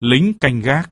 lính canh gác.